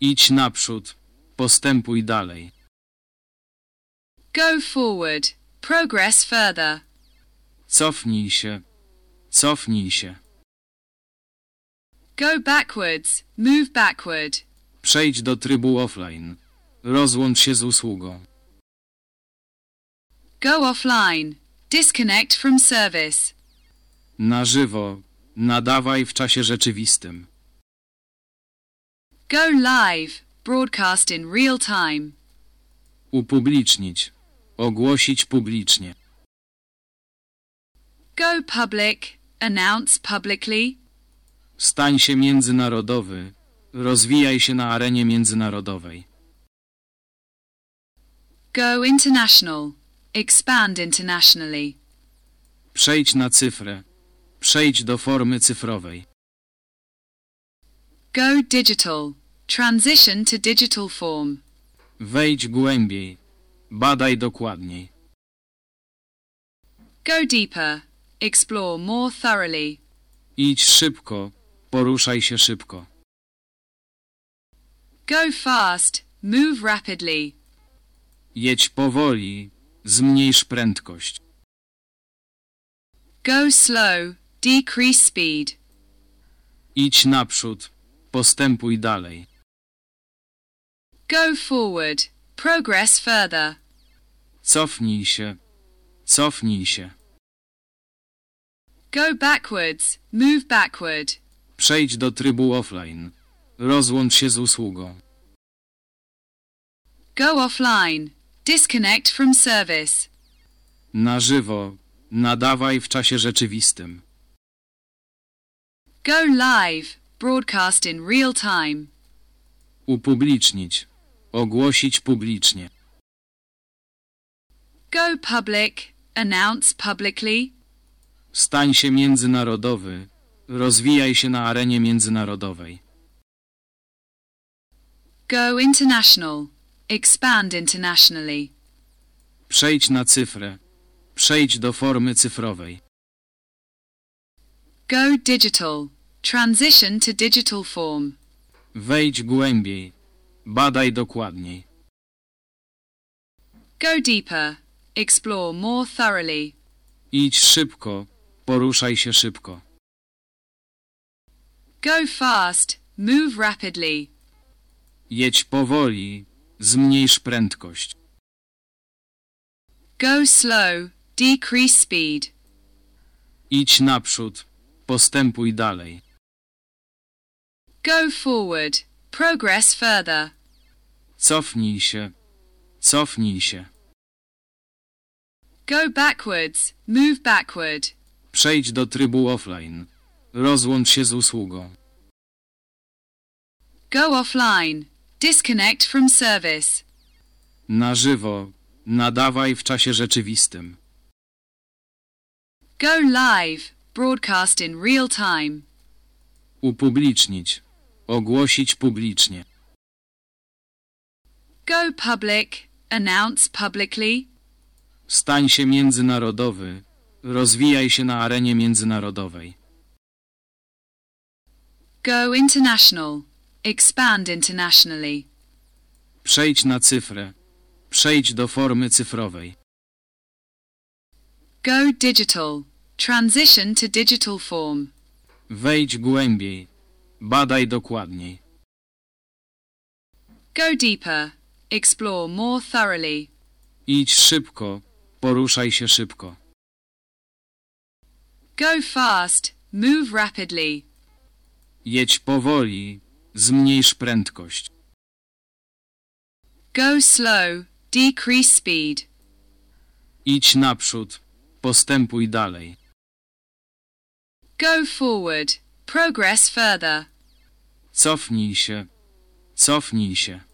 Idź naprzód. Postępuj dalej. Go forward. Progress further. Cofnij się. Cofnij się. Go backwards. Move backward. Przejdź do trybu offline. Rozłącz się z usługą. Go offline. Disconnect from service. Na żywo. Nadawaj w czasie rzeczywistym. Go live. Broadcast in real time. Upublicznić. Ogłosić publicznie. Go public. Announce publicly. Stań się międzynarodowy. Rozwijaj się na arenie międzynarodowej. Go international. Expand internationally. Przejdź na cyfrę. Przejdź do formy cyfrowej. Go digital. Transition to digital form. Wejdź głębiej. Badaj dokładniej. Go deeper. Explore more thoroughly. Idź szybko. Poruszaj się szybko. Go fast. Move rapidly. Jedź powoli. Zmniejsz prędkość. Go slow. Decrease speed. Idź naprzód. Postępuj dalej. Go forward. Progress further. Cofnij się. Cofnij się. Go backwards. Move backward. Przejdź do trybu offline. Rozłącz się z usługą. Go offline. Disconnect from service. Na żywo. Nadawaj w czasie rzeczywistym. Go live. Broadcast in real time. Upublicznić. Ogłosić publicznie. Go public. Announce publicly. Stań się międzynarodowy. Rozwijaj się na arenie międzynarodowej. Go international. Expand internationally. Przejdź na cyfrę. Przejdź do formy cyfrowej. Go digital. Transition to digital form. Wejdź głębiej. Badaj dokładniej. Go deeper. Explore more thoroughly. Idź szybko. Poruszaj się szybko. Go fast. Move rapidly. Jedź powoli. Zmniejsz prędkość. Go slow. Decrease speed. Idź naprzód. Postępuj dalej. Go forward. Progress further. Cofnij się. Cofnij się. Go backwards. Move backward. Przejdź do trybu offline. Rozłącz się z usługą. Go offline. Disconnect from service. Na żywo. Nadawaj w czasie rzeczywistym. Go live. Broadcast in real time. Upublicznić. Ogłosić publicznie. Go public. Announce publicly. Stań się międzynarodowy. Rozwijaj się na arenie międzynarodowej. Go international. Expand internationally. Przejdź na cyfrę. Przejdź do formy cyfrowej. Go digital. Transition to digital form. Wejdź głębiej. Badaj dokładniej. Go deeper. Explore more thoroughly. Idź szybko. Poruszaj się szybko. Go fast. Move rapidly. Jedź powoli. Zmniejsz prędkość. Go slow. Decrease speed. Idź naprzód. Postępuj dalej. Go forward. Progress further. Cofnij się. Cofnij się.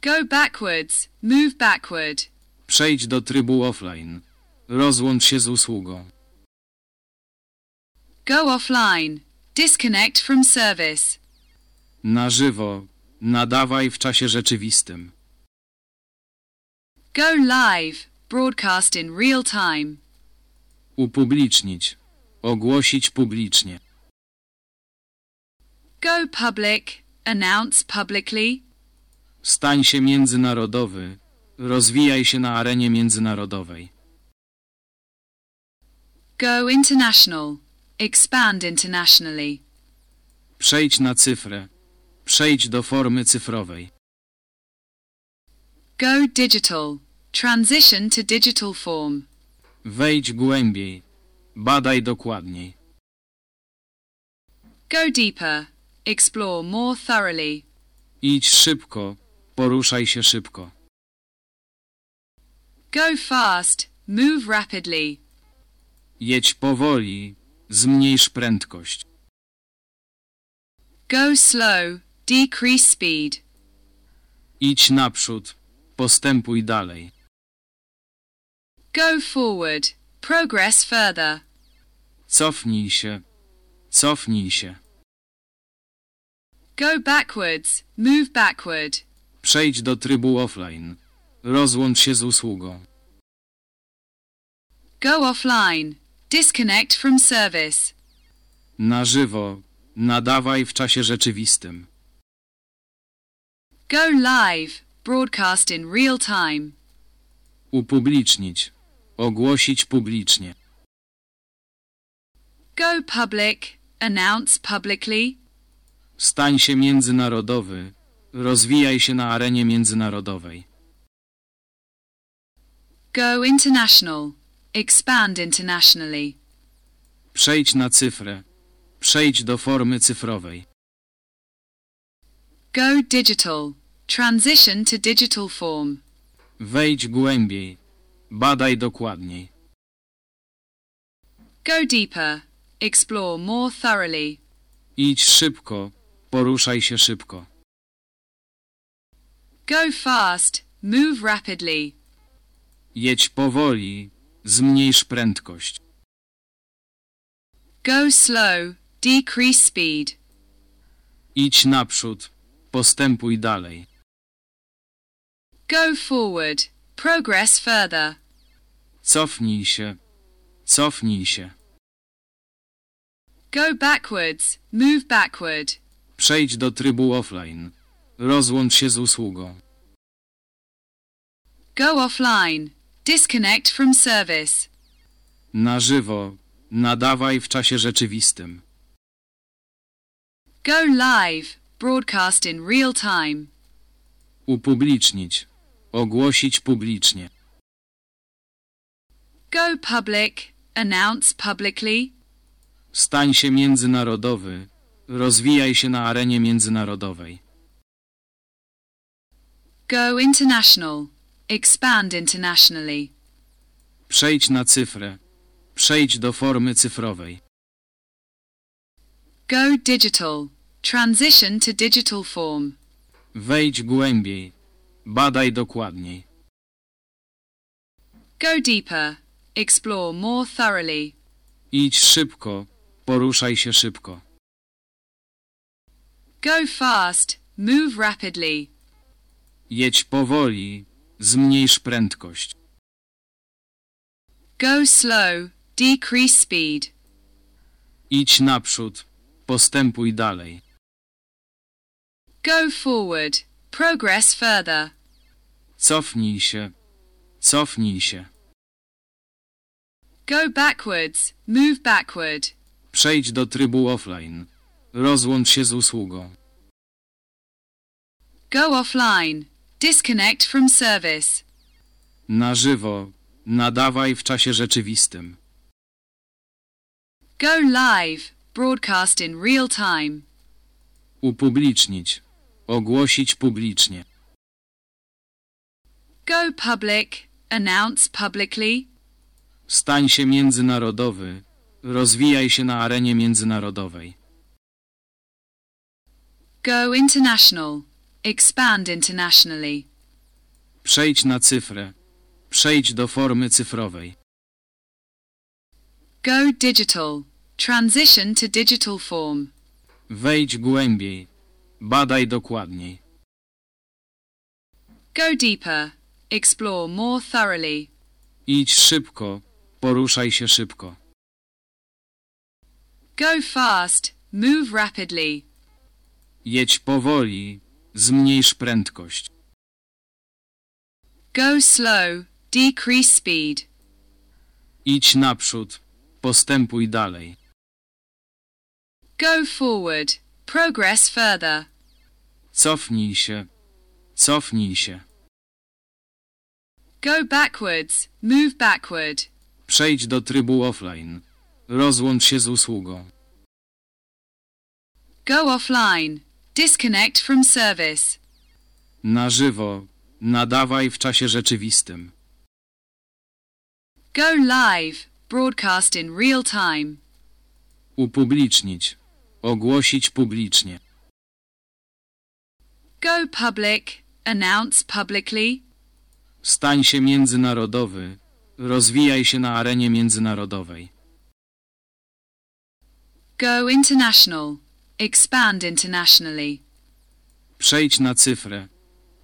Go backwards. Move backward. Przejdź do trybu offline. Rozłącz się z usługą. Go offline. Disconnect from service. Na żywo. Nadawaj w czasie rzeczywistym. Go live. Broadcast in real time. Upublicznić. Ogłosić publicznie. Go public. announce publicly, Stań się międzynarodowy. Rozwijaj się na arenie międzynarodowej. go international, expand internationally, Przejdź na cyfrę. Przejdź do formy cyfrowej. go digital, transition to digital form, Wejdź głębiej. Badaj dokładniej. go deeper, explore more thoroughly, Idź szybko. Poruszaj się szybko. go fast, move rapidly, Jedź powoli. Zmniejsz prędkość. go slow, decrease speed, Idź naprzód. Postępuj dalej. go forward, progress further, Cofnij się. Cofnij się. go backwards, move backward, Przejdź do trybu offline. Rozłącz się z usługą. go offline, disconnect from service, Na żywo. Nadawaj w czasie rzeczywistym. go live, broadcast in real time, Upublicznić. Ogłosić publicznie. go public, announce publicly, Stań się międzynarodowy. Rozwijaj się na arenie międzynarodowej. go international, expand internationally, Przejdź na cyfrę. Przejdź do formy cyfrowej. go digital, transition to digital form, Wejdź głębiej. Badaj dokładniej. go deeper, explore more thoroughly, Idź szybko. Poruszaj się szybko. Go fast, move rapidly, Jedź powoli. Zmniejsz prędkość. go slow, decrease speed, Idź naprzód. Postępuj dalej. go forward, progress further, Cofnij się. Cofnij się. go backwards, move backward, Przejdź do trybu offline. Rozłącz się z usługą. go offline, disconnect from service, Na żywo. Nadawaj w czasie rzeczywistym. go live, broadcast in real time, Upublicznić. Ogłosić publicznie. go public, announce publicly, Stań się międzynarodowy. Rozwijaj się na arenie międzynarodowej. Go international, expand internationally, Przejdź na cyfrę. Przejdź do formy cyfrowej. go digital, transition to digital form, Wejdź głębiej. Badaj dokładniej. go deeper, explore more thoroughly, Idź szybko. Poruszaj się szybko. go fast, move rapidly, Jedź powoli. Zmniejsz prędkość. go slow, decrease speed, Idź naprzód. Postępuj dalej. go forward, progress further, Cofnij się. Cofnij się. go backwards, move backward, Przejdź do trybu offline. Rozłącz się z usługą. go offline, disconnect from service, Na żywo. Nadawaj w czasie rzeczywistym. go live, broadcast in real time, Upublicznić. Ogłosić publicznie. go public, announce publicly, Stań się międzynarodowy. Rozwijaj się na arenie międzynarodowej. go international, expand internationally, Przejdź na cyfrę. Przejdź do formy cyfrowej. go digital, transition to digital form, Wejdź głębiej. Badaj dokładniej. go deeper, explore more thoroughly, Idź szybko. Poruszaj się szybko. go fast, move rapidly, Jedź powoli, zmniejsz prędkość. Go slow, decrease speed. Idź naprzód, postępuj dalej. Go forward, progress further. Cofnij się, cofnij się. Go backwards, move backward. Przejdź do trybu offline. Rozłącz się z usługą. Go offline, disconnect from service. Na żywo, nadawaj w czasie rzeczywistym. Go live, broadcast in real time. Upublicznić, ogłosić publicznie. Go public, announce publicly. Stań się międzynarodowy, rozwijaj się na arenie międzynarodowej. Go international, expand internationally. Przejdź na cyfrę,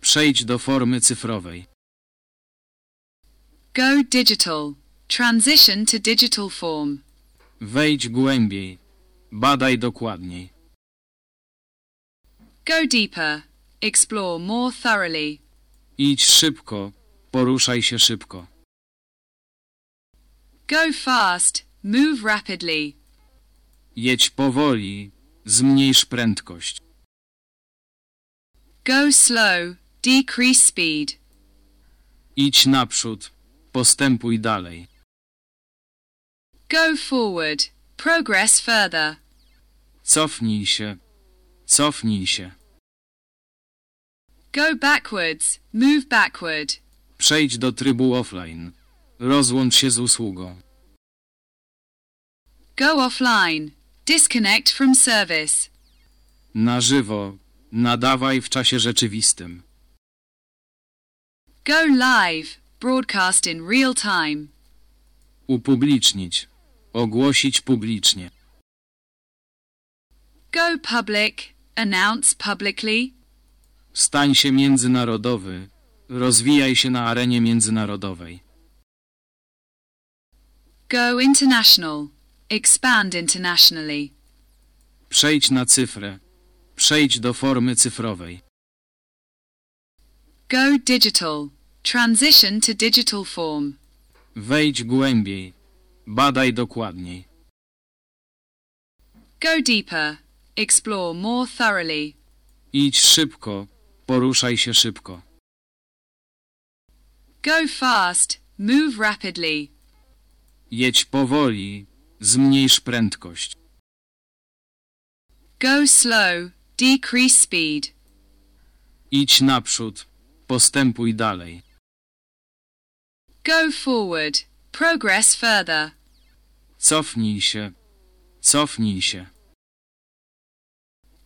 przejdź do formy cyfrowej. Go digital, transition to digital form. Wejdź głębiej, badaj dokładniej. Go deeper, explore more thoroughly. Idź szybko, poruszaj się szybko. Go fast, move rapidly. Jedź powoli, zmniejsz prędkość. Go slow, decrease speed. Idź naprzód, postępuj dalej. Go forward, progress further. Cofnij się, cofnij się. Go backwards, move backward. Przejdź do trybu offline. Rozłącz się z usługą. Go offline, disconnect from service. Na żywo, nadawaj w czasie rzeczywistym. Go live, broadcast in real time. Upublicznić, ogłosić publicznie. Go public, announce publicly. Stań się międzynarodowy, rozwijaj się na arenie międzynarodowej. Go international, expand internationally. Przejdź na cyfrę, przejdź do formy cyfrowej. Go digital, transition to digital form. Wejdź głębiej, badaj dokładniej. Go deeper, explore more thoroughly. Idź szybko, poruszaj się szybko. Go fast, move rapidly. Jedź powoli, zmniejsz prędkość. Go slow, decrease speed. Idź naprzód, postępuj dalej. Go forward, progress further. Cofnij się, cofnij się.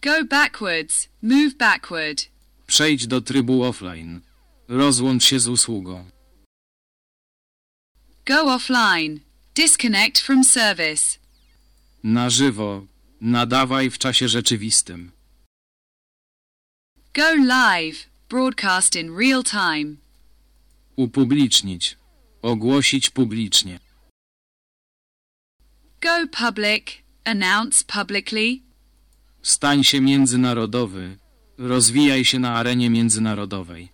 Go backwards, move backward. Przejdź do trybu offline. Rozłącz się z usługą. Go offline, disconnect from service. Na żywo, nadawaj w czasie rzeczywistym. Go live, broadcast in real time. Upublicznić, ogłosić publicznie. Go public, announce publicly. Stań się międzynarodowy, rozwijaj się na arenie międzynarodowej.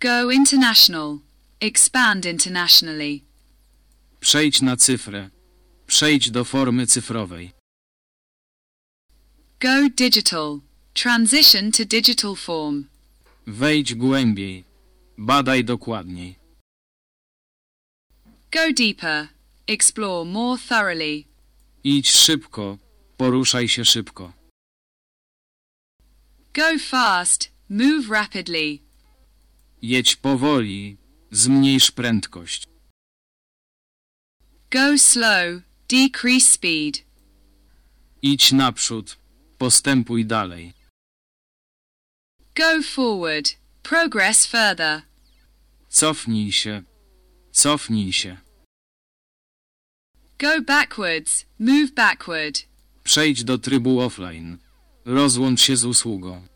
Go international, expand internationally. Przejdź na cyfrę, przejdź do formy cyfrowej. Go digital, transition to digital form. Wejdź głębiej, badaj dokładniej. Go deeper, explore more thoroughly. Idź szybko, poruszaj się szybko. Go fast, move rapidly. Jedź powoli, zmniejsz prędkość. Go slow, decrease speed. Idź naprzód, postępuj dalej. Go forward, progress further. Cofnij się, cofnij się. Go backwards, move backward. Przejdź do trybu offline. Rozłącz się z usługą.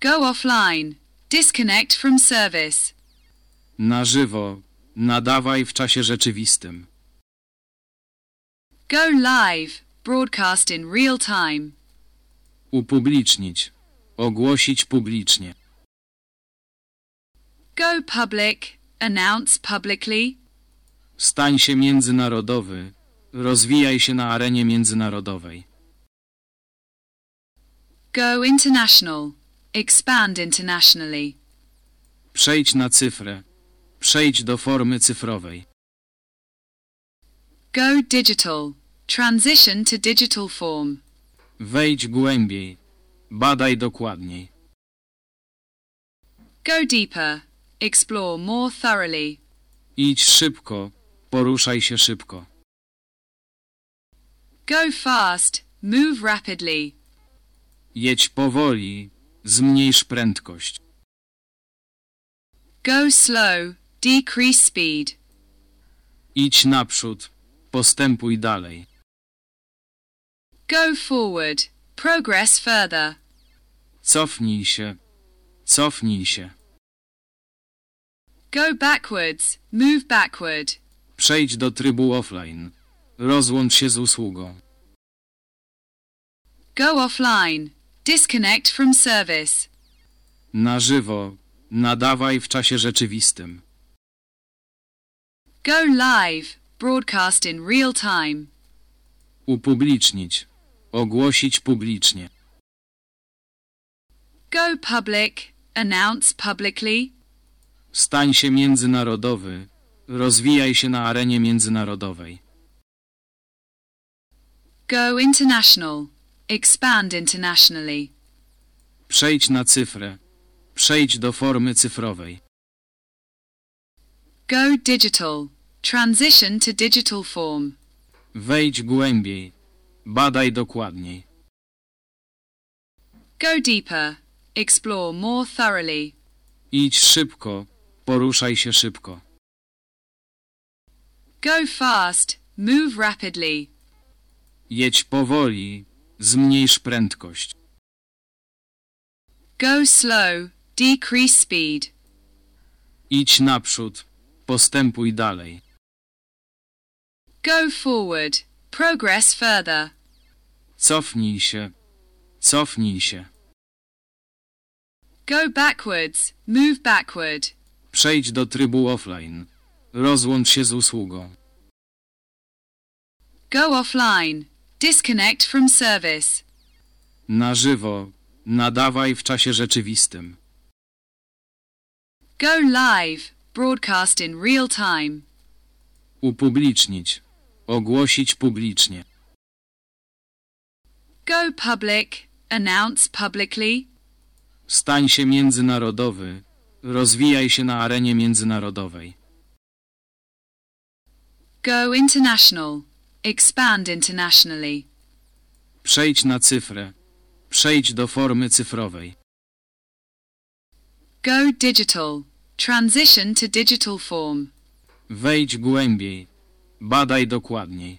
Go offline, disconnect from service. Na żywo, nadawaj w czasie rzeczywistym. Go live, broadcast in real time. Upublicznić. Ogłosić publicznie. Go public, announce publicly. Stań się międzynarodowy. Rozwijaj się na arenie międzynarodowej. Go international, expand internationally. Przejdź na cyfrę. Przejdź do formy cyfrowej. Go digital, transition to digital form. Wejdź głębiej. Badaj dokładniej. Go deeper, explore more thoroughly. Idź szybko. Poruszaj się szybko. Go fast, move rapidly. Jedź powoli. Zmniejsz prędkość. Go slow, decrease speed. Idź naprzód. Postępuj dalej. Go forward, progress further. Cofnij się. Cofnij się. Go backwards, move backward. Przejdź do trybu offline. Rozłącz się z usługą. Go offline, disconnect from service. Na żywo. Nadawaj w czasie rzeczywistym. Go live, broadcast in real time. Upublicznić. Ogłosić publicznie. Go public, announce publicly. Stań się międzynarodowy. Rozwijaj się na arenie międzynarodowej. Go international, expand internationally. Przejdź na cyfrę. Przejdź do formy cyfrowej. Go digital, transition to digital form. Wejdź głębiej. Badaj dokładniej. Go deeper, explore more thoroughly. Idź szybko. Poruszaj się szybko. Go fast, move rapidly. Jedź powoli. Zmniejsz prędkość. Go slow, decrease speed. Idź naprzód. Postępuj dalej. Go forward, progress further. Cofnij się. Cofnij się. Go backwards, move backward. Przejdź do trybu offline. Rozłącz się z usługą. Go offline, disconnect from service. Na żywo. Nadawaj w czasie rzeczywistym. Go live, broadcast in real time. Upublicznić. Ogłosić publicznie. Go public, announce publicly. Stań się międzynarodowy. Rozwijaj się na arenie międzynarodowej. Go international, expand internationally. Przejdź na cyfrę. Przejdź do formy cyfrowej. Go digital, transition to digital form. Wejdź głębiej. Badaj dokładniej.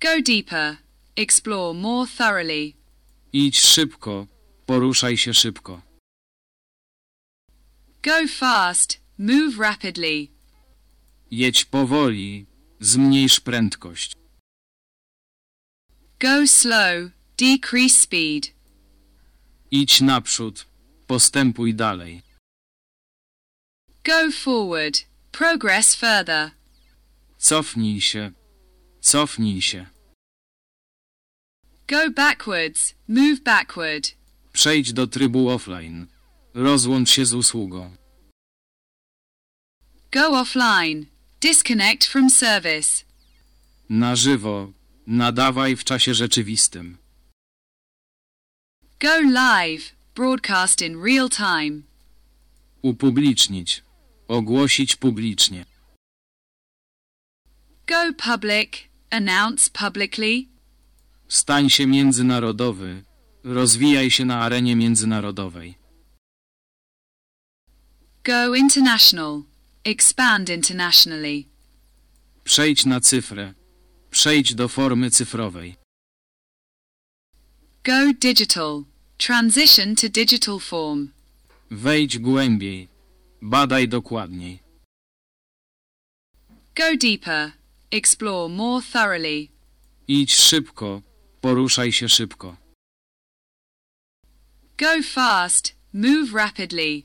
Go deeper, explore more thoroughly. Idź szybko. Poruszaj się szybko. Go fast, move rapidly. Jedź powoli. Zmniejsz prędkość. Go slow, decrease speed. Idź naprzód. Postępuj dalej. Go forward, progress further. Cofnij się. Cofnij się. Go backwards, move backward. Przejdź do trybu offline. Rozłącz się z usługą. Go offline, disconnect from service. Na żywo. Nadawaj w czasie rzeczywistym. Go live, broadcast in real time. Upublicznić. Ogłosić publicznie. Go public, announce publicly. Stań się międzynarodowy. Rozwijaj się na arenie międzynarodowej. Go international, expand internationally. Przejdź na cyfrę. Przejdź do formy cyfrowej. Go digital, transition to digital form. Wejdź głębiej. Badaj dokładniej. Go deeper, explore more thoroughly. Idź szybko, poruszaj się szybko. Go fast, move rapidly.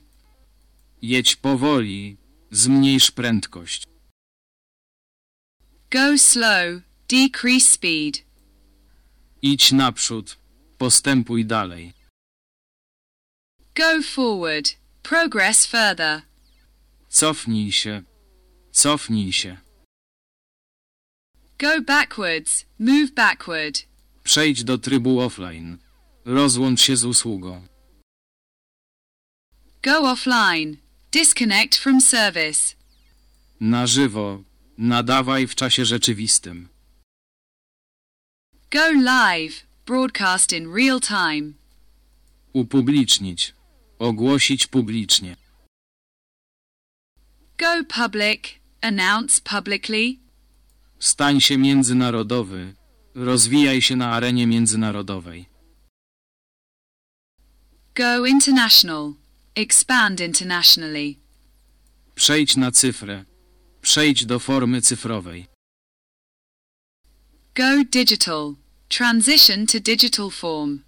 Jedź powoli, zmniejsz prędkość. Go slow, decrease speed. Idź naprzód, postępuj dalej. Go forward, progress further. Cofnij się, cofnij się. Go backwards, move backward. Przejdź do trybu offline. Rozłącz się z usługą. Go offline, disconnect from service. Na żywo, nadawaj w czasie rzeczywistym. Go live, broadcast in real time. Upublicznić. Ogłosić publicznie. Go public, announce publicly. Stań się międzynarodowy. Rozwijaj się na arenie międzynarodowej. Go international, expand internationally. Przejdź na cyfrę. Przejdź do formy cyfrowej. Go digital, transition to digital form.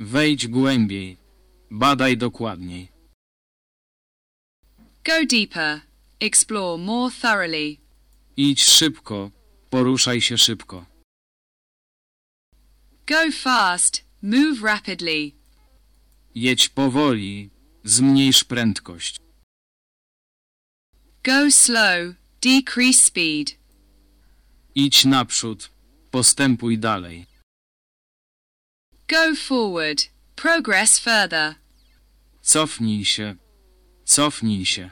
Wejdź głębiej. Badaj dokładniej. Go deeper, explore more thoroughly. Idź szybko. Poruszaj się szybko. Go fast, move rapidly. Jedź powoli. Zmniejsz prędkość. Go slow, decrease speed. Idź naprzód. Postępuj dalej. Go forward, progress further. Cofnij się. Cofnij się.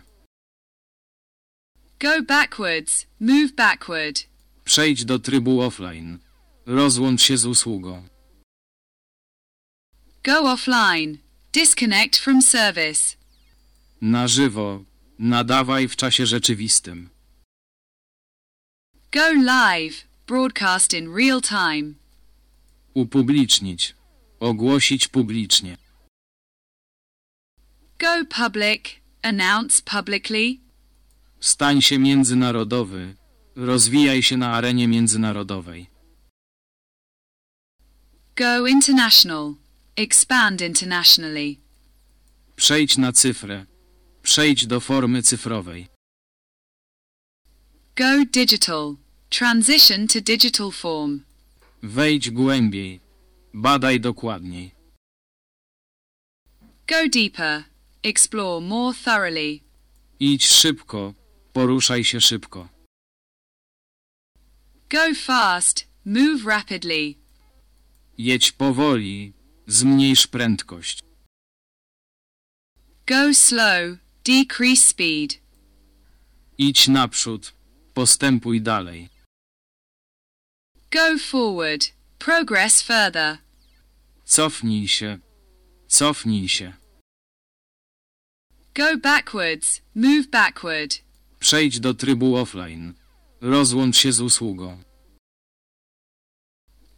Go backwards, move backward. Przejdź do trybu offline. Rozłącz się z usługą. Go offline, disconnect from service. Na żywo. Nadawaj w czasie rzeczywistym. Go live, broadcast in real time. Upublicznić. Ogłosić publicznie. Go public, announce publicly. Stań się międzynarodowy. Rozwijaj się na arenie międzynarodowej. Go international, expand internationally. Przejdź na cyfrę. Przejdź do formy cyfrowej. Go digital, transition to digital form. Wejdź głębiej. Badaj dokładniej. Go deeper, explore more thoroughly. Idź szybko. Poruszaj się szybko. Go fast, move rapidly. Jedź powoli. Zmniejsz prędkość. Go slow, decrease speed. Idź naprzód. Postępuj dalej. Go forward, progress further. Cofnij się. Cofnij się. Go backwards, move backward. Przejdź do trybu offline. Rozłącz się z usługą.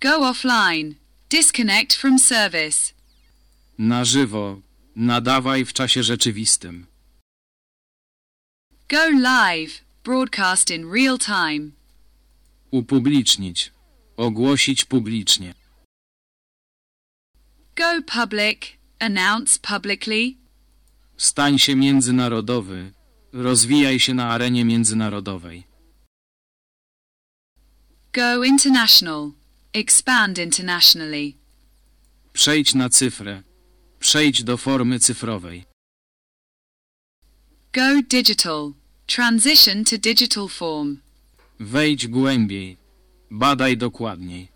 Go offline, disconnect from service. Na żywo. Nadawaj w czasie rzeczywistym. Go live, broadcast in real time. Upublicznić. Ogłosić publicznie. Go public, announce publicly. Stań się międzynarodowy. Rozwijaj się na arenie międzynarodowej. Go international, expand internationally. Przejdź na cyfrę. Przejdź do formy cyfrowej. Go digital, transition to digital form. Wejdź głębiej. Badaj dokładniej.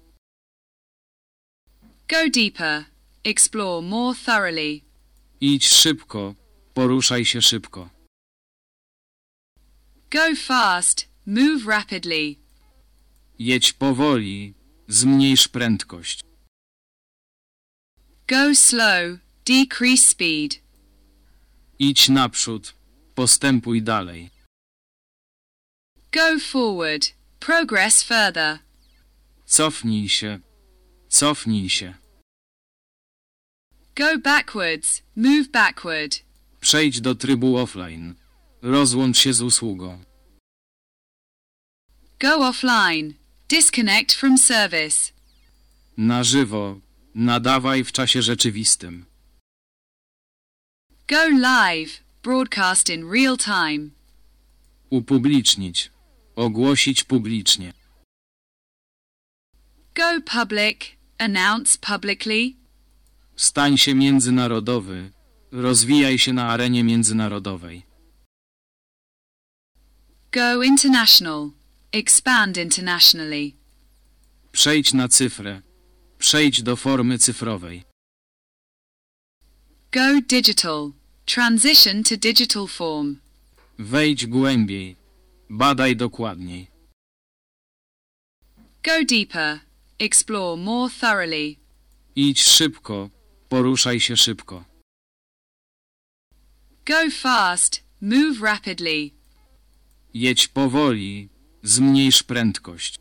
Go deeper, explore more thoroughly. Idź szybko. Poruszaj się szybko. Go fast, move rapidly. Jedź powoli. Zmniejsz prędkość. Go slow, decrease speed. Idź naprzód. Postępuj dalej. Go forward, progress further. Cofnij się. Cofnij się. Go backwards, move backward. Przejdź do trybu offline. Rozłącz się z usługą. Go offline, disconnect from service. Na żywo. Nadawaj w czasie rzeczywistym. Go live, broadcast in real time. Upublicznić. Ogłosić publicznie. Go public, announce publicly. Stań się międzynarodowy. Rozwijaj się na arenie międzynarodowej. Go international, expand internationally. Przejdź na cyfrę. Przejdź do formy cyfrowej. Go digital, transition to digital form. Wejdź głębiej. Badaj dokładniej. Go deeper, explore more thoroughly. Idź szybko. Poruszaj się szybko. Go fast, move rapidly. Jedź powoli. Zmniejsz prędkość.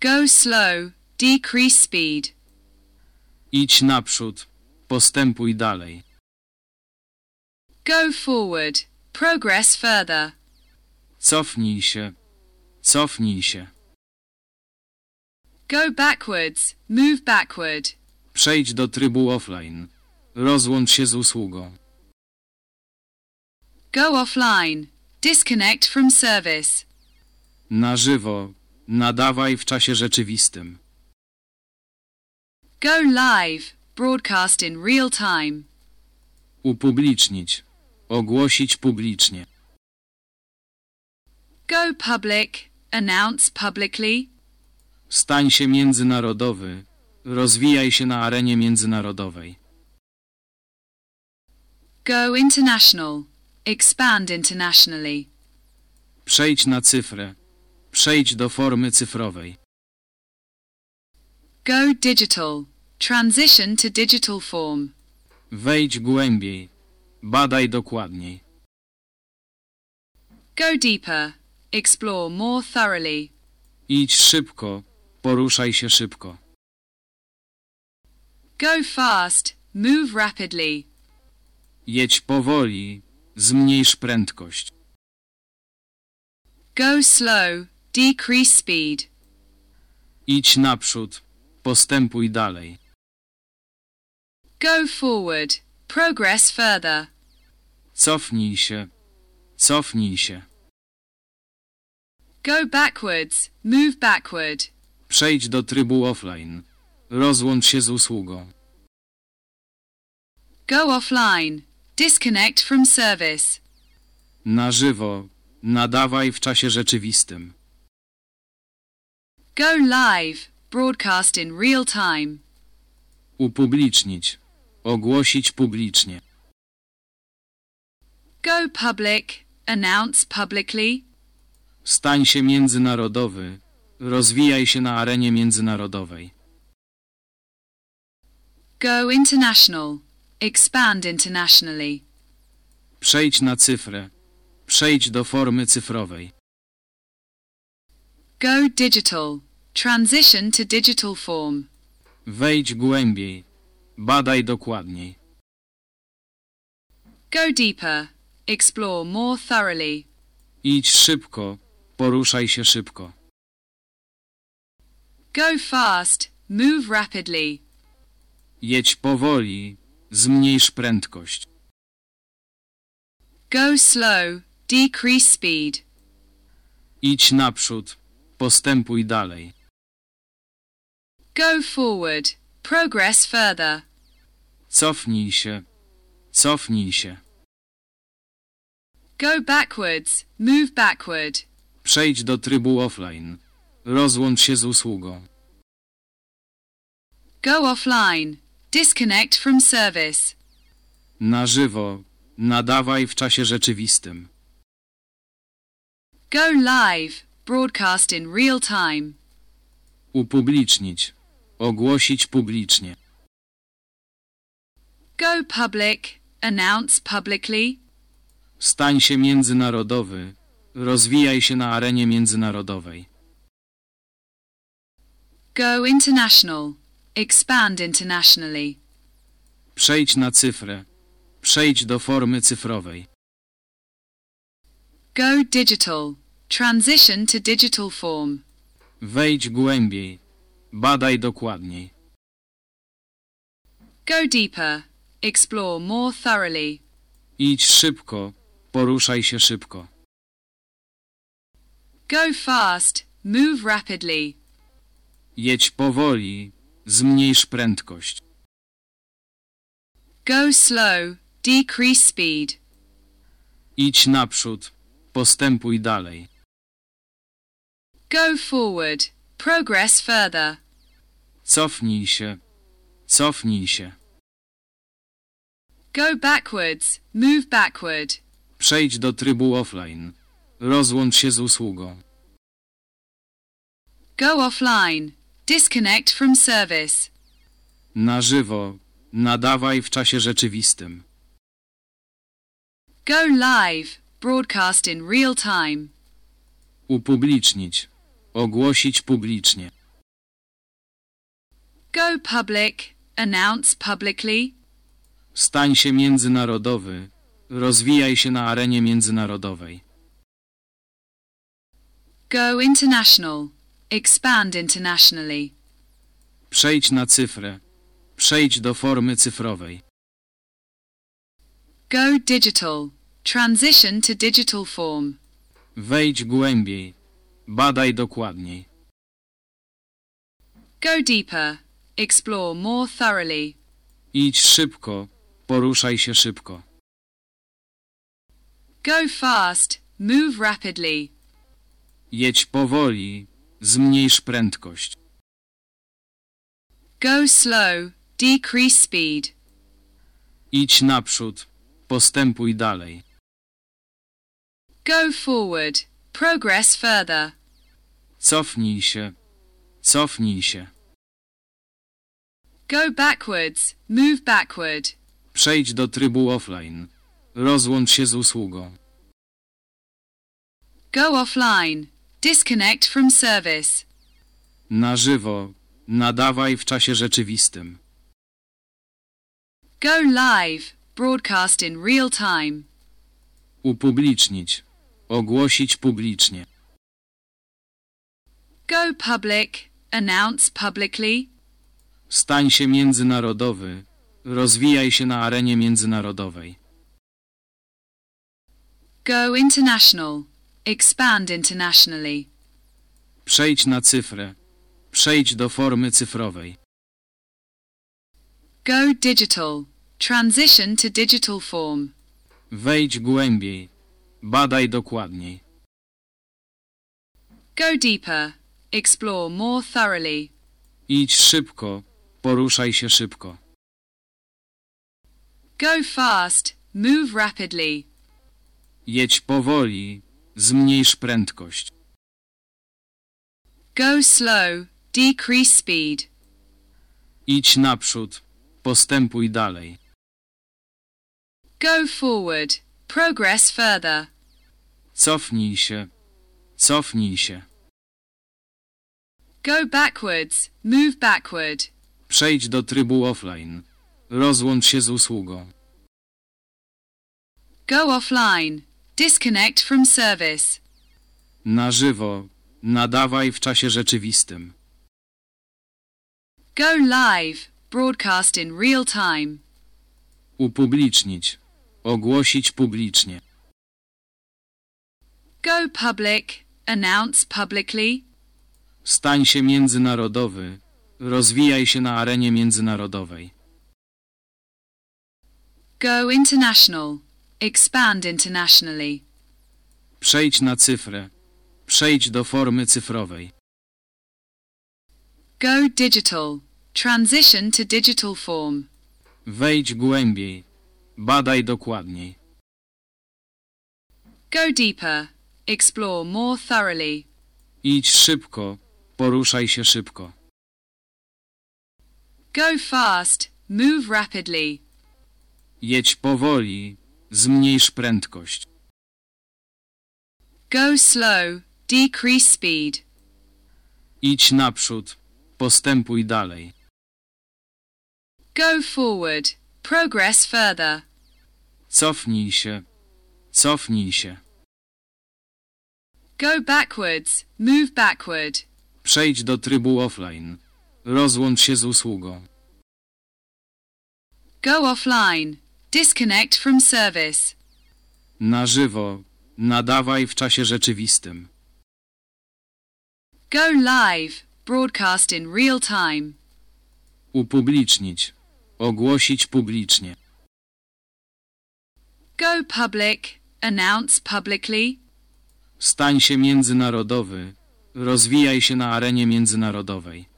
Go slow, decrease speed. Idź naprzód. Postępuj dalej. Go forward, progress further. Cofnij się. Cofnij się. Go backwards, move backward. Przejdź do trybu offline. Rozłącz się z usługą. Go offline, disconnect from service. Na żywo. Nadawaj w czasie rzeczywistym. Go live, broadcast in real time. Upublicznić. Ogłosić publicznie. Go public, announce publicly. Stań się międzynarodowy. Rozwijaj się na arenie międzynarodowej. Go international, expand internationally. Przejdź na cyfrę. Przejdź do formy cyfrowej. Go digital, transition to digital form. Wejdź głębiej. Badaj dokładniej. Go deeper, explore more thoroughly. Idź szybko. Poruszaj się szybko. Go fast, move rapidly. Jedź powoli. Zmniejsz prędkość. Go slow, decrease speed. Idź naprzód. Postępuj dalej. Go forward, progress further. Cofnij się. Cofnij się. Go backwards, move backward. Przejdź do trybu offline. Rozłącz się z usługą. Go offline, disconnect from service. Na żywo. Nadawaj w czasie rzeczywistym. Go live, broadcast in real time. Upublicznić. Ogłosić publicznie. Go public, announce publicly. Stań się międzynarodowy. Rozwijaj się na arenie międzynarodowej. Go international, expand internationally. Przejdź na cyfrę. Przejdź do formy cyfrowej. Go digital, transition to digital form. Wejdź głębiej. Badaj dokładniej. Go deeper, explore more thoroughly. Idź szybko. Poruszaj się szybko. Go fast, move rapidly. Jedź powoli. Zmniejsz prędkość. Go slow, decrease speed. Idź naprzód. Postępuj dalej. Go forward, progress further. Cofnij się. Cofnij się. Go backwards, move backward. Przejdź do trybu offline. Rozłącz się z usługą. Go offline, disconnect from service. Na żywo. Nadawaj w czasie rzeczywistym. Go live, broadcast in real time. Upublicznić. Ogłosić publicznie. Go public, announce publicly. Stań się międzynarodowy. Rozwijaj się na arenie międzynarodowej. Go international, expand internationally. Przejdź na cyfrę. Przejdź do formy cyfrowej. Go digital, Transition to digital form. Wejdź głębiej. Badaj dokładniej. Go deeper. Explore more thoroughly. Idź szybko. Poruszaj się szybko. Go fast. Move rapidly. Jedź powoli. Zmniejsz prędkość. Go slow. Decrease speed. Idź naprzód. Postępuj dalej. Go forward. Progress further. Cofnij się. Cofnij się. Go backwards. Move backward. Przejdź do trybu offline. Rozłącz się z usługą. Go offline. Disconnect from service. Na żywo. Nadawaj w czasie rzeczywistym. Go live. Broadcast in real time. Upublicznić. Ogłosić publicznie. Go public. Announce publicly. Stań się międzynarodowy. Rozwijaj się na arenie międzynarodowej. Go international. Expand internationally. Przejdź na cyfrę. Przejdź do formy cyfrowej. Go digital. Transition to digital form. Wejdź głębiej. Badaj dokładniej. Go deeper. Explore more thoroughly. Idź szybko. Poruszaj się szybko. Go fast. Move rapidly. Jedź powoli. Zmniejsz prędkość. Go slow. Decrease speed. Idź naprzód. Postępuj dalej. Go forward. Progress further. Cofnij się. Cofnij się. Go backwards. Move backward. Przejdź do trybu offline. Rozłącz się z usługą. Go offline. Disconnect from service. Na żywo. Nadawaj w czasie rzeczywistym. Go live. Broadcast in real time. Upublicznić. Ogłosić publicznie. Go public. Announce publicly. Stań się międzynarodowy. Rozwijaj się na arenie międzynarodowej. Go international. Expand internationally. Przejdź na cyfrę. Przejdź do formy cyfrowej. Go digital. Transition to digital form. Wejdź głębiej. Badaj dokładniej. Go deeper. Explore more thoroughly. Idź szybko. Poruszaj się szybko. Go fast. Move rapidly. Jedź powoli. Zmniejsz prędkość. Go slow. Decrease speed. Idź naprzód. Postępuj dalej. Go forward. Progress further. Cofnij się. Cofnij się. Go backwards. Move backward. Przejdź do trybu offline. Rozłącz się z usługą. Go offline. Disconnect from service. Na żywo. Nadawaj w czasie rzeczywistym. Go live. Broadcast in real time. Upublicznić. Ogłosić publicznie. Go public. Announce publicly. Stań się międzynarodowy. Rozwijaj się na arenie międzynarodowej. Go international. Expand internationally. Przejdź na cyfrę. Przejdź do formy cyfrowej. Go digital. Transition to digital form. Wejdź głębiej. Badaj dokładniej. Go deeper. Explore more thoroughly. Idź szybko. Poruszaj się szybko. Go fast. Move rapidly. Jedź powoli. Zmniejsz prędkość. Go slow. Decrease speed. Idź naprzód. Postępuj dalej. Go forward. Progress further. Cofnij się. Cofnij się. Go backwards. Move backward. Przejdź do trybu offline. Rozłącz się z usługą. Go offline. Disconnect from service. Na żywo. Nadawaj w czasie rzeczywistym. Go live. Broadcast in real time. Upublicznić. Ogłosić publicznie. Go public. Announce publicly. Stań się międzynarodowy. Rozwijaj się na arenie międzynarodowej.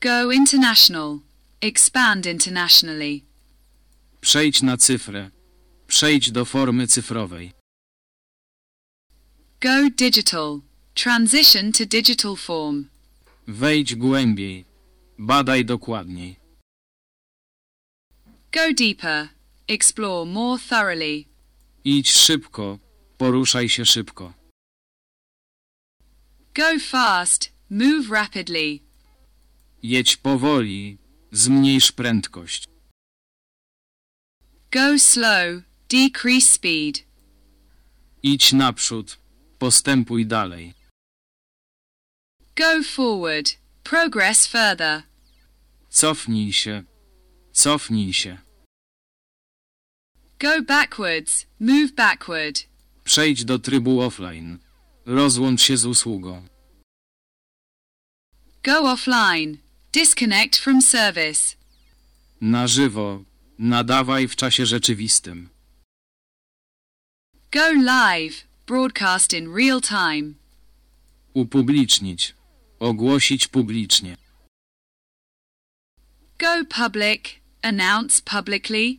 Go international. Expand internationally. Przejdź na cyfrę. Przejdź do formy cyfrowej. Go digital. Transition to digital form. Wejdź głębiej. Badaj dokładniej. Go deeper. Explore more thoroughly. Idź szybko. Poruszaj się szybko. Go fast. Move rapidly. Jedź powoli. Zmniejsz prędkość. Go slow. Decrease speed. Idź naprzód. Postępuj dalej. Go forward. Progress further. Cofnij się. Cofnij się. Go backwards. Move backward. Przejdź do trybu offline. Rozłącz się z usługą. Go offline. Disconnect from service. Na żywo. Nadawaj w czasie rzeczywistym. Go live. Broadcast in real time. Upublicznić. Ogłosić publicznie. Go public. Announce publicly.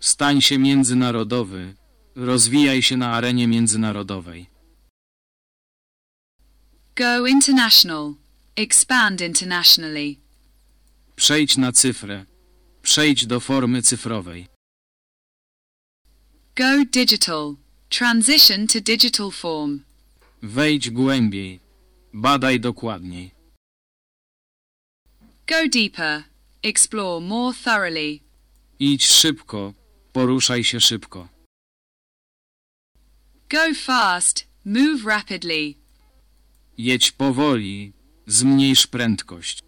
Stań się międzynarodowy. Rozwijaj się na arenie międzynarodowej. Go international. Expand internationally. Przejdź na cyfrę. Przejdź do formy cyfrowej. Go digital. Transition to digital form. Wejdź głębiej. Badaj dokładniej. Go deeper. Explore more thoroughly. Idź szybko. Poruszaj się szybko. Go fast. Move rapidly. Jedź powoli. Zmniejsz prędkość.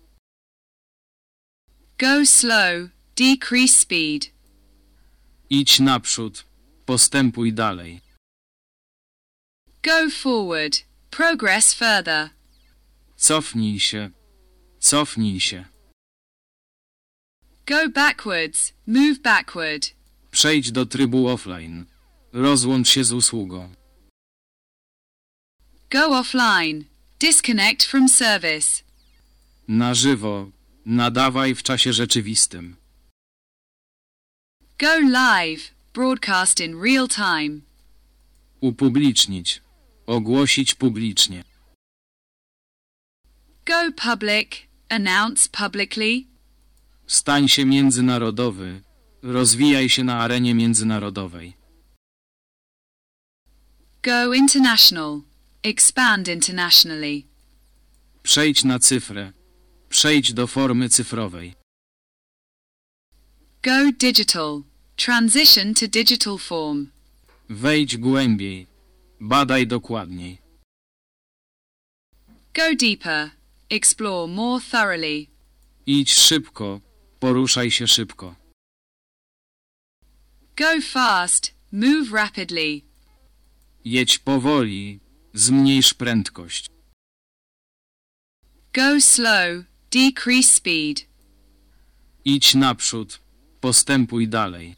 Go slow. Decrease speed. Idź naprzód. Postępuj dalej. Go forward. Progress further. Cofnij się. Cofnij się. Go backwards. Move backward. Przejdź do trybu offline. Rozłącz się z usługą. Go offline. Disconnect from service. Na żywo. Nadawaj w czasie rzeczywistym. Go live. Broadcast in real time. Upublicznić. Ogłosić publicznie. Go public. Announce publicly. Stań się międzynarodowy. Rozwijaj się na arenie międzynarodowej. Go international. Expand internationally. Przejdź na cyfrę. Przejdź do formy cyfrowej. Go digital. Transition to digital form. Wejdź głębiej. Badaj dokładniej. Go deeper. Explore more thoroughly. Idź szybko. Poruszaj się szybko. Go fast. Move rapidly. Jedź powoli. Zmniejsz prędkość. Go slow. Decrease speed. Idź naprzód. Postępuj dalej.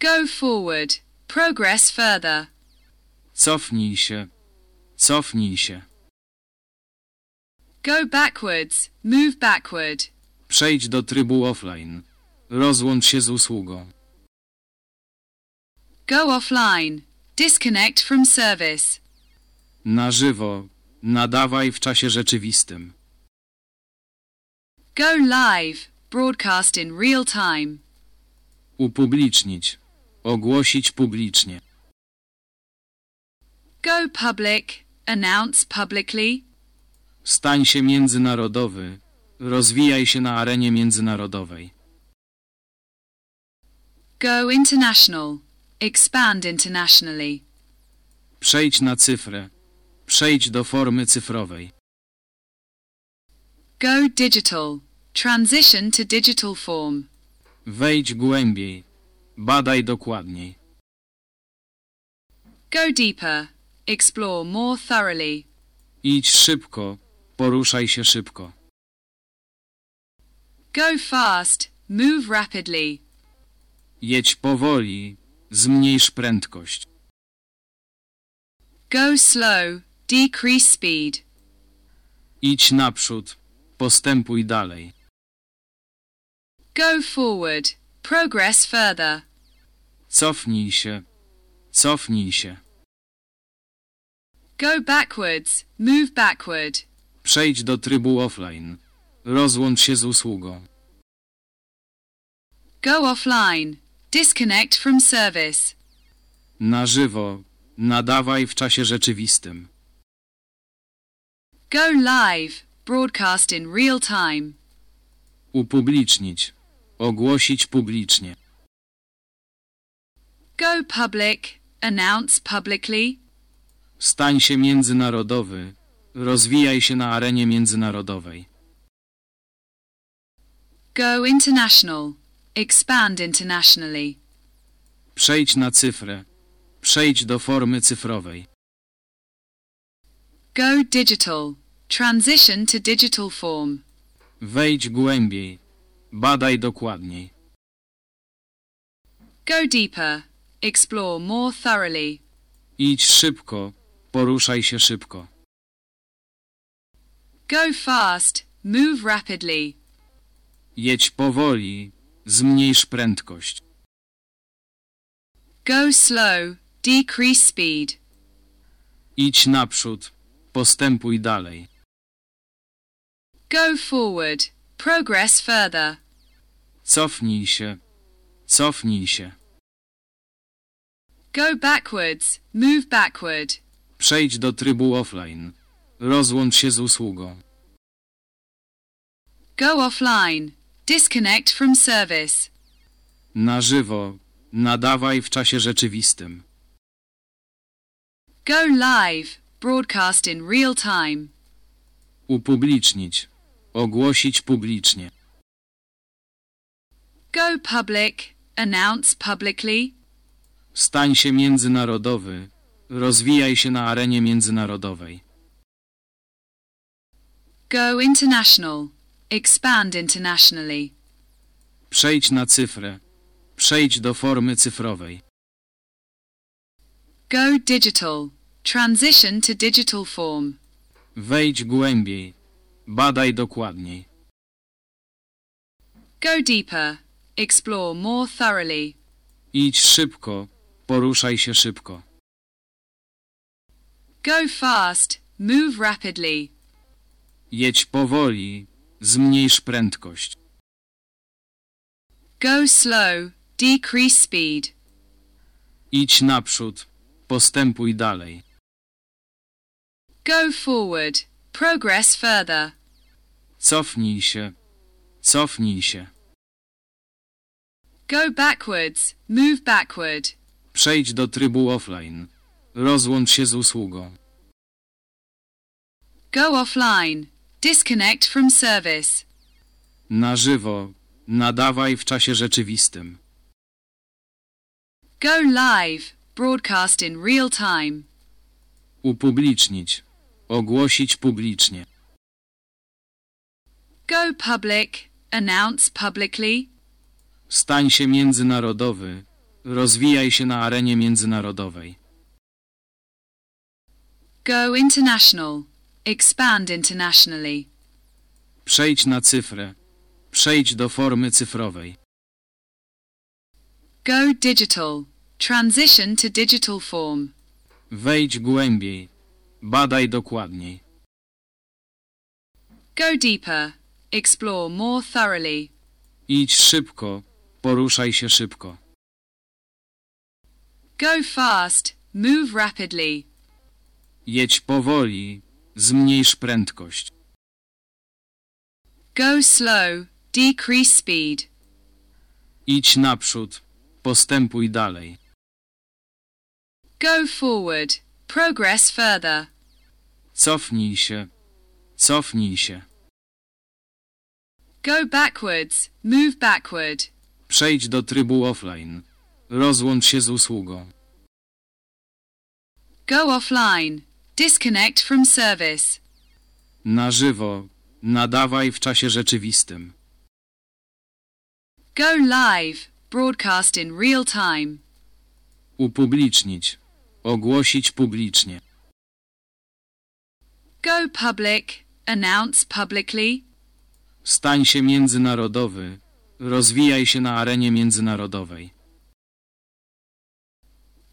Go forward. Progress further. Cofnij się. Cofnij się. Go backwards. Move backward. Przejdź do trybu offline. Rozłącz się z usługą. Go offline. Disconnect from service. Na żywo. Nadawaj w czasie rzeczywistym. Go live. Broadcast in real time. Upublicznić. Ogłosić publicznie. Go public. Announce publicly. Stań się międzynarodowy. Rozwijaj się na arenie międzynarodowej. Go international. Expand internationally. Przejdź na cyfrę. Przejdź do formy cyfrowej. Go digital. Transition to digital form. Wejdź głębiej. Badaj dokładniej. Go deeper. Explore more thoroughly. Idź szybko. Poruszaj się szybko. Go fast. Move rapidly. Jedź powoli. Zmniejsz prędkość. Go slow. Decrease speed. Idź naprzód. Postępuj dalej. Go forward. Progress further. Cofnij się. Cofnij się. Go backwards. Move backward. Przejdź do trybu offline. Rozłącz się z usługą. Go offline. Disconnect from service. Na żywo. Nadawaj w czasie rzeczywistym. Go live. Broadcast in real time. Upublicznić. Ogłosić publicznie. Go public. Announce publicly. Stań się międzynarodowy. Rozwijaj się na arenie międzynarodowej. Go international. Expand internationally. Przejdź na cyfrę. Przejdź do formy cyfrowej. Go digital. Transition to digital form. Wejdź głębiej. Badaj dokładniej. Go deeper. Explore more thoroughly. Idź szybko. Poruszaj się szybko. Go fast. Move rapidly. Jedź powoli. Zmniejsz prędkość. Go slow. Decrease speed. Idź naprzód. Postępuj dalej. Go forward. Progress further. Cofnij się. Cofnij się. Go backwards. Move backward. Przejdź do trybu offline. Rozłącz się z usługą. Go offline. Disconnect from service. Na żywo. Nadawaj w czasie rzeczywistym. Go live. Broadcast in real time. Upublicznić. Ogłosić publicznie. Go public. Announce publicly. Stań się międzynarodowy. Rozwijaj się na arenie międzynarodowej. Go international. Expand internationally. Przejdź na cyfrę. Przejdź do formy cyfrowej. Go digital. Transition to digital form. Wejdź głębiej. Badaj dokładniej. Go deeper. Explore more thoroughly. Idź szybko. Poruszaj się szybko. Go fast. Move rapidly. Jedź powoli. Zmniejsz prędkość. Go slow. Decrease speed. Idź naprzód. Postępuj dalej. Go forward. Progress further. Cofnij się. Cofnij się. Go backwards. Move backward. Przejdź do trybu offline. Rozłącz się z usługą. Go offline. Disconnect from service. Na żywo. Nadawaj w czasie rzeczywistym. Go live. Broadcast in real time. Upublicznić. Ogłosić publicznie. Go public. Announce publicly. Stań się międzynarodowy. Rozwijaj się na arenie międzynarodowej. Go international. Expand internationally. Przejdź na cyfrę. Przejdź do formy cyfrowej. Go digital. Transition to digital form. Wejdź głębiej. Badaj dokładniej. Go deeper. Explore more thoroughly. Idź szybko. Poruszaj się szybko. Go fast. Move rapidly. Jedź powoli. Zmniejsz prędkość. Go slow. Decrease speed. Idź naprzód. Postępuj dalej. Go forward. progress further. Cofnij się. Cofnij się. Go backwards, move backward. Przejdź do trybu offline. Rozłącz się z usługą. Go offline, disconnect from service. Na żywo. Nadawaj w czasie rzeczywistym. Go live, broadcast in real time. Upublicznić. Ogłosić publicznie. Go public, announce publicly. Stań się międzynarodowy. Rozwijaj się na arenie międzynarodowej.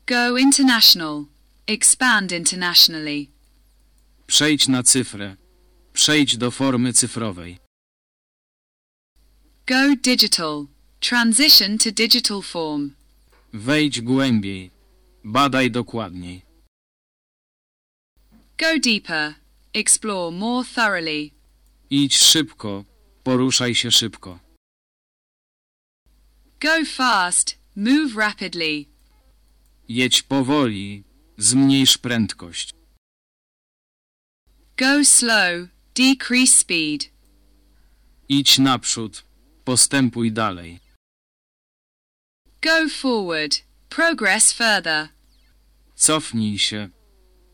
Go international, expand internationally. Przejdź na cyfrę. Przejdź do formy cyfrowej. Go digital, transition to digital form. Wejdź głębiej. Badaj dokładniej. Go deeper, explore more thoroughly. Idź szybko. Poruszaj się szybko. Go fast, move rapidly. Jedź powoli. Zmniejsz prędkość. Go slow, decrease speed. Idź naprzód. Postępuj dalej. Go forward, progress further. Cofnij się.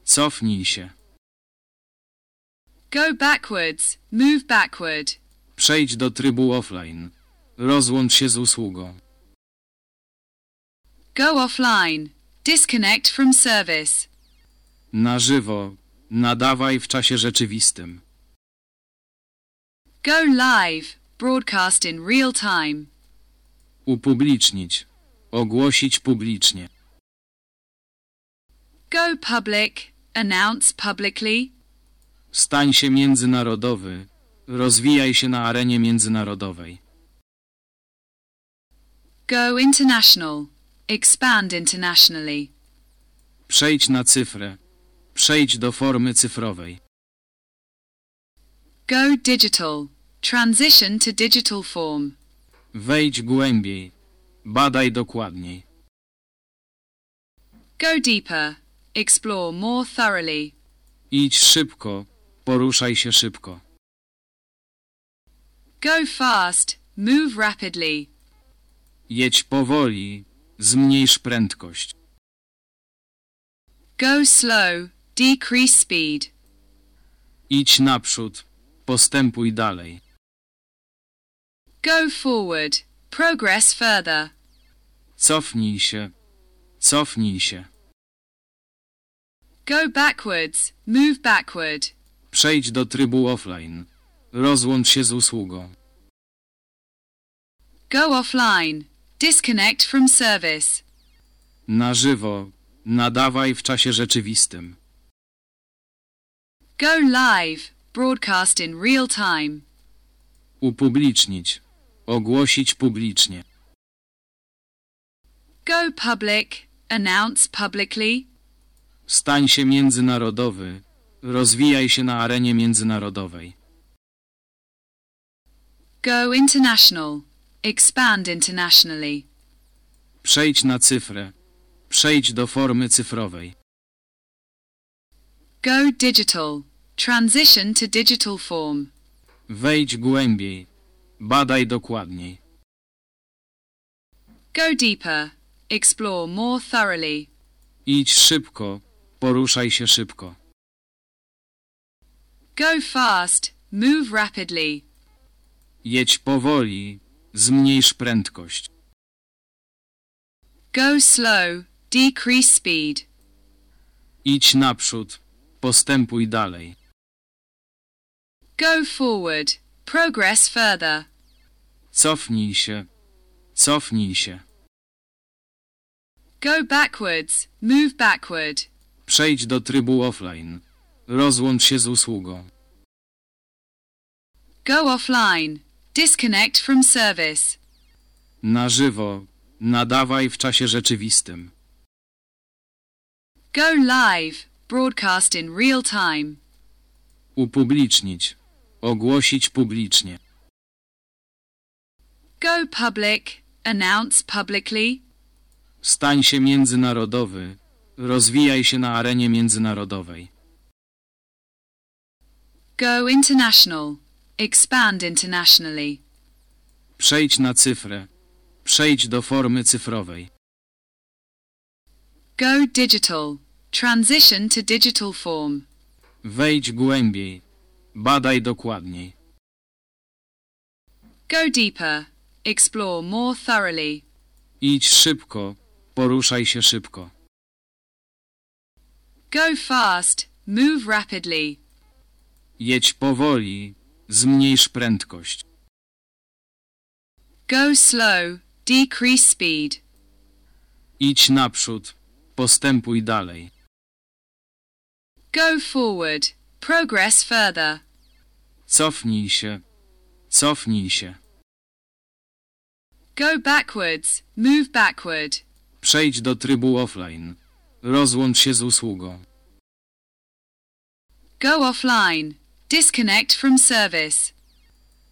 Cofnij się. Go backwards, move backward. Przejdź do trybu offline. Rozłącz się z usługą. Go offline, disconnect from service. Na żywo. Nadawaj w czasie rzeczywistym. Go live, broadcast in real time. Upublicznić. Ogłosić publicznie. Go public, announce publicly. Stań się międzynarodowy. Rozwijaj się na arenie międzynarodowej. Go international, expand internationally. Przejdź na cyfrę. Przejdź do formy cyfrowej. Go digital, transition to digital form. Wejdź głębiej. Badaj dokładniej. Go deeper, explore more thoroughly. Idź szybko. Poruszaj się szybko. Go fast, move rapidly. Jedź powoli. Zmniejsz prędkość. Go slow, decrease speed. Idź naprzód. Postępuj dalej. Go forward, progress further. Cofnij się. Cofnij się. Go backwards, move backward. Przejdź do trybu offline. Rozłącz się z usługą. Go offline, disconnect from service. Na żywo. Nadawaj w czasie rzeczywistym. Go live, broadcast in real time. Upublicznić. Ogłosić publicznie. Go public, announce publicly. Stań się międzynarodowy. Rozwijaj się na arenie międzynarodowej. Go international, expand internationally. Przejdź na cyfrę. Przejdź do formy cyfrowej. Go digital, transition to digital form. Wejdź głębiej. Badaj dokładniej. Go deeper, explore more thoroughly. Idź szybko. Poruszaj się szybko. Go fast, move rapidly. Jedź powoli. Zmniejsz prędkość. Go slow, decrease speed. Idź naprzód. Postępuj dalej. Go forward, progress further. Cofnij się. Cofnij się. Go backwards, move backward. Przejdź do trybu offline. Rozłącz się z usługą. Go offline, disconnect from service. Na żywo. Nadawaj w czasie rzeczywistym. Go live, broadcast in real time. Upublicznić. Ogłosić publicznie. Go public, announce publicly. Stań się międzynarodowy. Rozwijaj się na arenie międzynarodowej. Go international. Expand internationally. Przejdź na cyfrę. Przejdź do formy cyfrowej. Go digital. Transition to digital form. Wejdź głębiej. Badaj dokładniej. Go deeper. Explore more thoroughly. Idź szybko. Poruszaj się szybko. Go fast. Move rapidly. Jedź powoli. Zmniejsz prędkość. Go slow. Decrease speed. Idź naprzód. Postępuj dalej. Go forward. Progress further. Cofnij się. Cofnij się. Go backwards. Move backward. Przejdź do trybu offline. Rozłącz się z usługą. Go offline. Disconnect from service.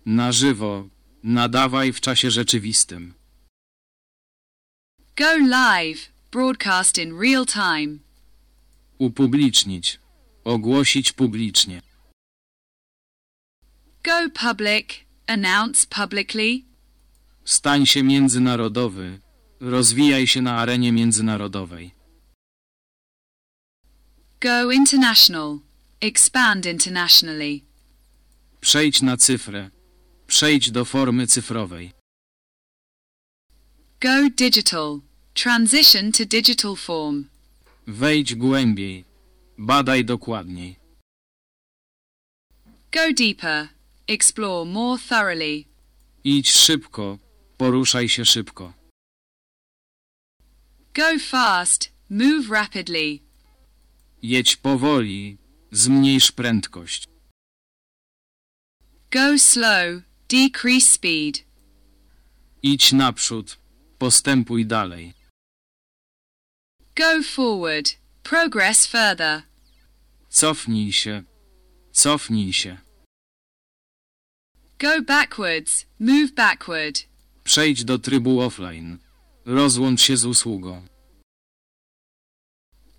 Na żywo. Nadawaj w czasie rzeczywistym. Go live. Broadcast in real time. Upublicznić. Ogłosić publicznie. Go public. Announce publicly. Stań się międzynarodowy. Rozwijaj się na arenie międzynarodowej. Go international. Expand internationally. Przejdź na cyfrę. Przejdź do formy cyfrowej. Go digital. Transition to digital form. Wejdź głębiej. Badaj dokładniej. Go deeper. Explore more thoroughly. Idź szybko. Poruszaj się szybko. Go fast. Move rapidly. Jedź powoli. Zmniejsz prędkość. Go slow. Decrease speed. Idź naprzód. Postępuj dalej. Go forward. Progress further. Cofnij się. Cofnij się. Go backwards. Move backward. Przejdź do trybu offline. Rozłącz się z usługą.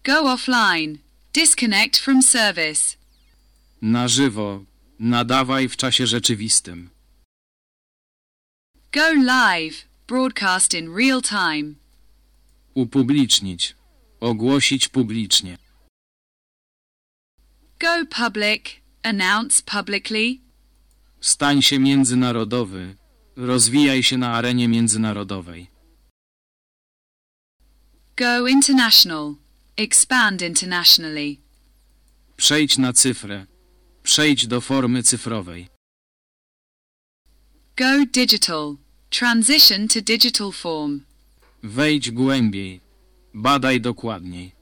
Go offline. Disconnect from service. Na żywo. Nadawaj w czasie rzeczywistym. Go live. Broadcast in real time. Upublicznić. Ogłosić publicznie. Go public. Announce publicly. Stań się międzynarodowy. Rozwijaj się na arenie międzynarodowej. Go international. Expand internationally. Przejdź na cyfrę. Przejdź do formy cyfrowej. Go digital. Transition to digital form. Wejdź głębiej. Badaj dokładniej.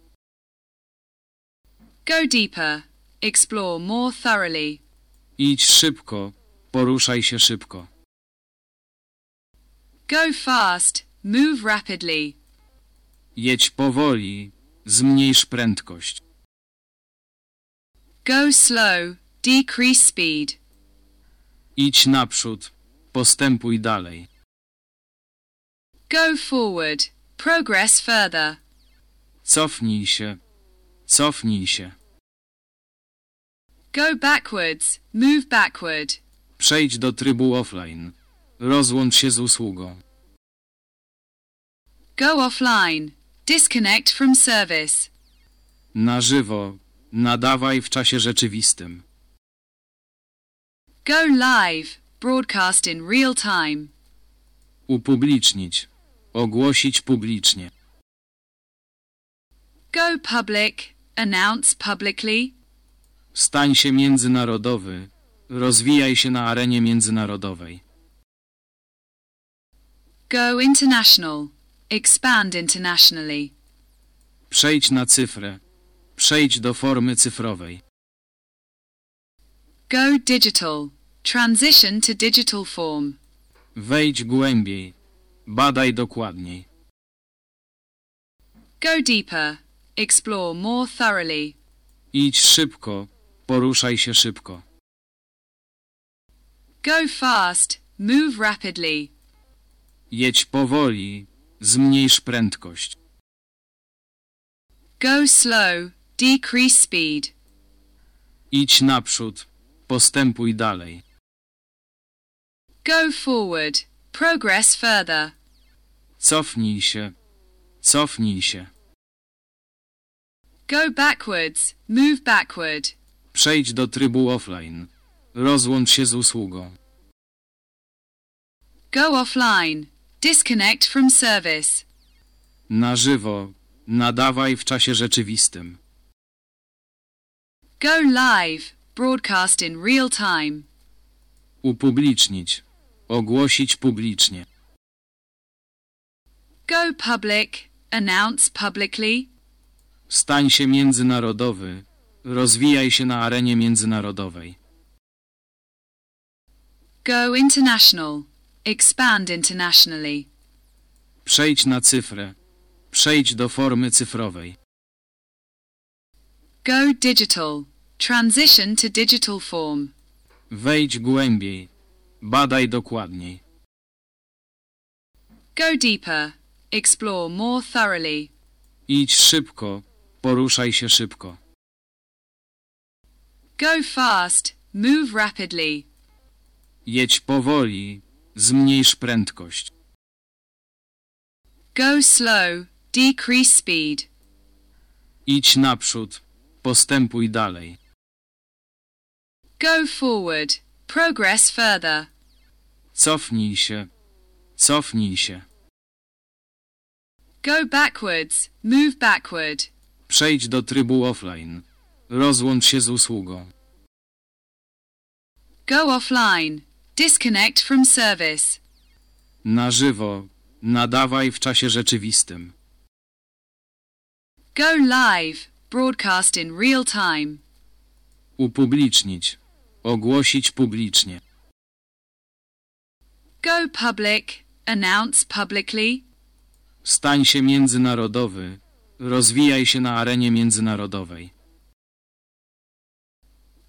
Go deeper. Explore more thoroughly. Idź szybko. Poruszaj się szybko. Go fast. Move rapidly. Jedź powoli. Zmniejsz prędkość. Go slow. Decrease speed. Idź naprzód. Postępuj dalej. Go forward. Progress further. Cofnij się. Cofnij się. Go backwards. Move backward. Przejdź do trybu offline. Rozłącz się z usługą. Go offline. Disconnect from service. Na żywo. Nadawaj w czasie rzeczywistym. Go live. Broadcast in real time. Upublicznić. Ogłosić publicznie. Go public. Announce publicly. Stań się międzynarodowy. Rozwijaj się na arenie międzynarodowej. Go international. Expand internationally. Przejdź na cyfrę. Przejdź do formy cyfrowej. Go digital. Transition to digital form. Wejdź głębiej. Badaj dokładniej. Go deeper. Explore more thoroughly. Idź szybko. Poruszaj się szybko. Go fast. Move rapidly. Jedź powoli. Zmniejsz prędkość. Go slow, decrease speed. Idź naprzód. Postępuj dalej. Go forward, progress further. Cofnij się. Cofnij się. Go backwards, move backward. Przejdź do trybu offline. Rozłącz się z usługą. Go offline, disconnect from service. Na żywo. Nadawaj w czasie rzeczywistym. Go live, broadcast in real time. Upublicznić. Ogłosić publicznie. Go public, announce publicly. Stań się międzynarodowy. Rozwijaj się na arenie międzynarodowej. Go international, expand internationally. Przejdź na cyfrę. Przejdź do formy cyfrowej. Go digital, transition to digital form. Wejdź głębiej. Badaj dokładniej. Go deeper, explore more thoroughly. Idź szybko. Poruszaj się szybko. Go fast, move rapidly. Jedź powoli. Zmniejsz prędkość. Go slow, decrease speed. Idź naprzód. Postępuj dalej. Go forward, progress further. Cofnij się. Cofnij się. Go backwards, move backward. Przejdź do trybu offline. Rozłącz się z usługą. Go offline, disconnect from service. Na żywo. Nadawaj w czasie rzeczywistym. Go live, broadcast in real time. Upublicznić. Ogłosić publicznie. Go public, announce publicly. Stań się międzynarodowy. Rozwijaj się na arenie międzynarodowej.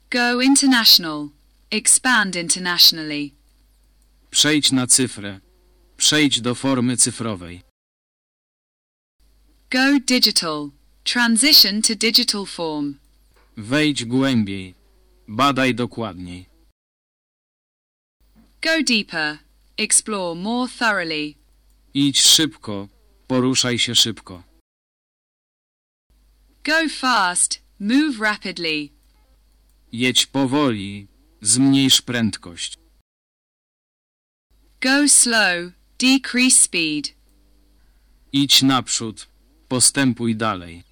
Go international, expand internationally. Przejdź na cyfrę. Przejdź do formy cyfrowej. Go digital, transition to digital form. Wejdź głębiej. Badaj dokładniej. Go deeper, explore more thoroughly. Idź szybko. Poruszaj się szybko. Go fast, move rapidly. Jedź powoli. Zmniejsz prędkość. Go slow, decrease speed. Idź naprzód. Postępuj dalej.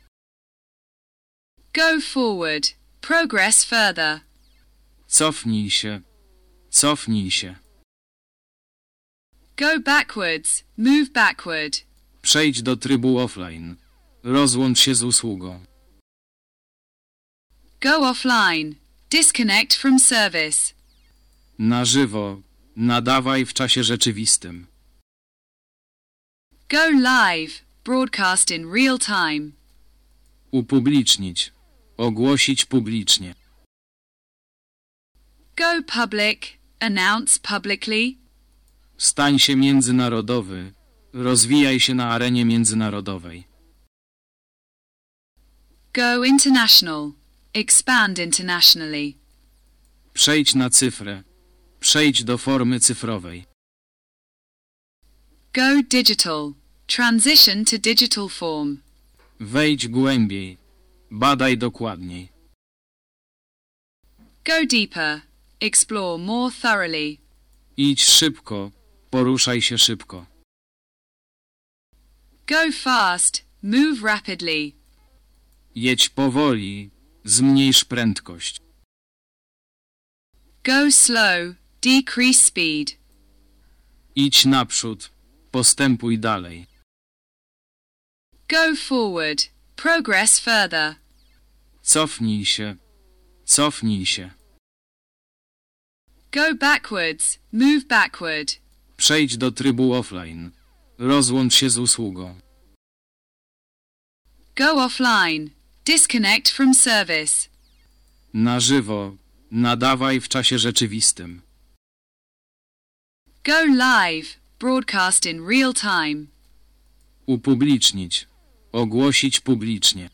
Go forward, progress further. Cofnij się. Cofnij się. Go backwards, move backward. Przejdź do trybu offline. Rozłącz się z usługą. Go offline, disconnect from service. Na żywo. Nadawaj w czasie rzeczywistym. Go live, broadcast in real time. Upublicznić. Ogłosić publicznie. Go public, announce publicly. Stań się międzynarodowy. Rozwijaj się na arenie międzynarodowej. Go international, expand internationally. Przejdź na cyfrę. Przejdź do formy cyfrowej. Go digital, transition to digital form. Wejdź głębiej. Badaj dokładniej. Go deeper, explore more thoroughly. Idź szybko. Poruszaj się szybko. Go fast, move rapidly. Jedź powoli. Zmniejsz prędkość. Go slow, decrease speed. Idź naprzód. Postępuj dalej. Go forward, progress further. Cofnij się. Cofnij się. Go backwards, move backward. Przejdź do trybu offline. Rozłącz się z usługą. Go offline, disconnect from service. Na żywo. Nadawaj w czasie rzeczywistym. Go live, broadcast in real time. Upublicznić. Ogłosić publicznie.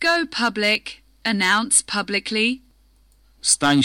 Go public. Announce publicly. Stań